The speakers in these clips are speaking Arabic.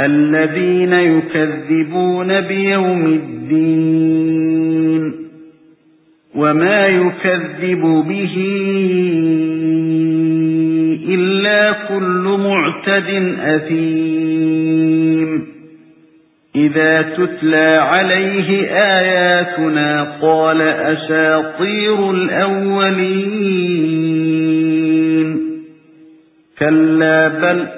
الَّذِينَ يُكَذِّبُونَ بِيَوْمِ الدِّينِ وَمَا يُكَذِّبُ بِهِ إِلَّا كُلُّ مُعْتَدٍ أَثِيمٍ. إِذَا تُتْلَى عَلَيْهِ آيَاتُنَا قَالَ أَسَاطِيرُ الْأَوَّلِينَ. كَلَّا بَلْ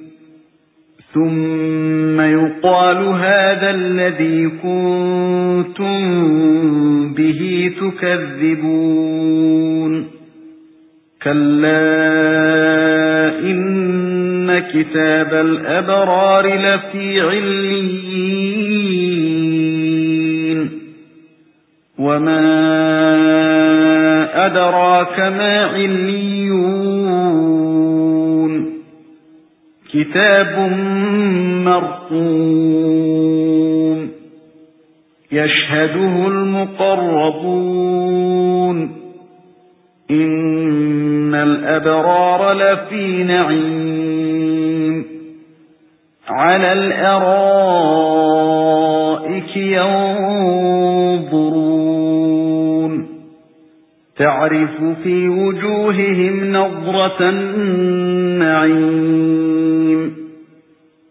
ثُمَّ يُقَالُ هَذَا الَّذِي كُنتُم بِهِ تُكَذِّبُونَ. كَلَّا إِنَّ كِتَابَ الْأَبْرَارِ لَفِي عِلِّيِّينَ. وَمَا أَدْرَاكَ مَا عِلِّيُّونَ كِتَابٌ مَّرْقُومٌ يَشْهَدُهُ الْمُقَرَّبُونَ إِنَّ الْأَبْرَارَ لَفِي نَعِيمٍ عَلَى الْأَرَائِكِ يَنظُرُونَ تَعْرِفُ فِي وُجُوهِهِمْ نَضْرَةَ النَّعِيمِ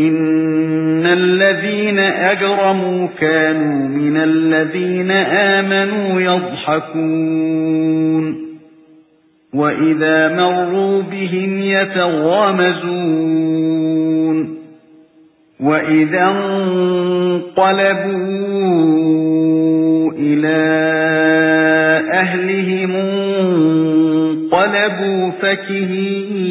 إِنَّ الَّذِينَ أَجْرَمُوا كَانُوا مِنَ الَّذِينَ آمَنُوا يَضْحَكُونَ وَإِذَا مَرُّوا بِهِمْ يَتَغَامَزُونَ وَإِذَا انقَلَبُوا إِلَى أَهْلِهِمْ انقَلَبُوا فَكِهِينَ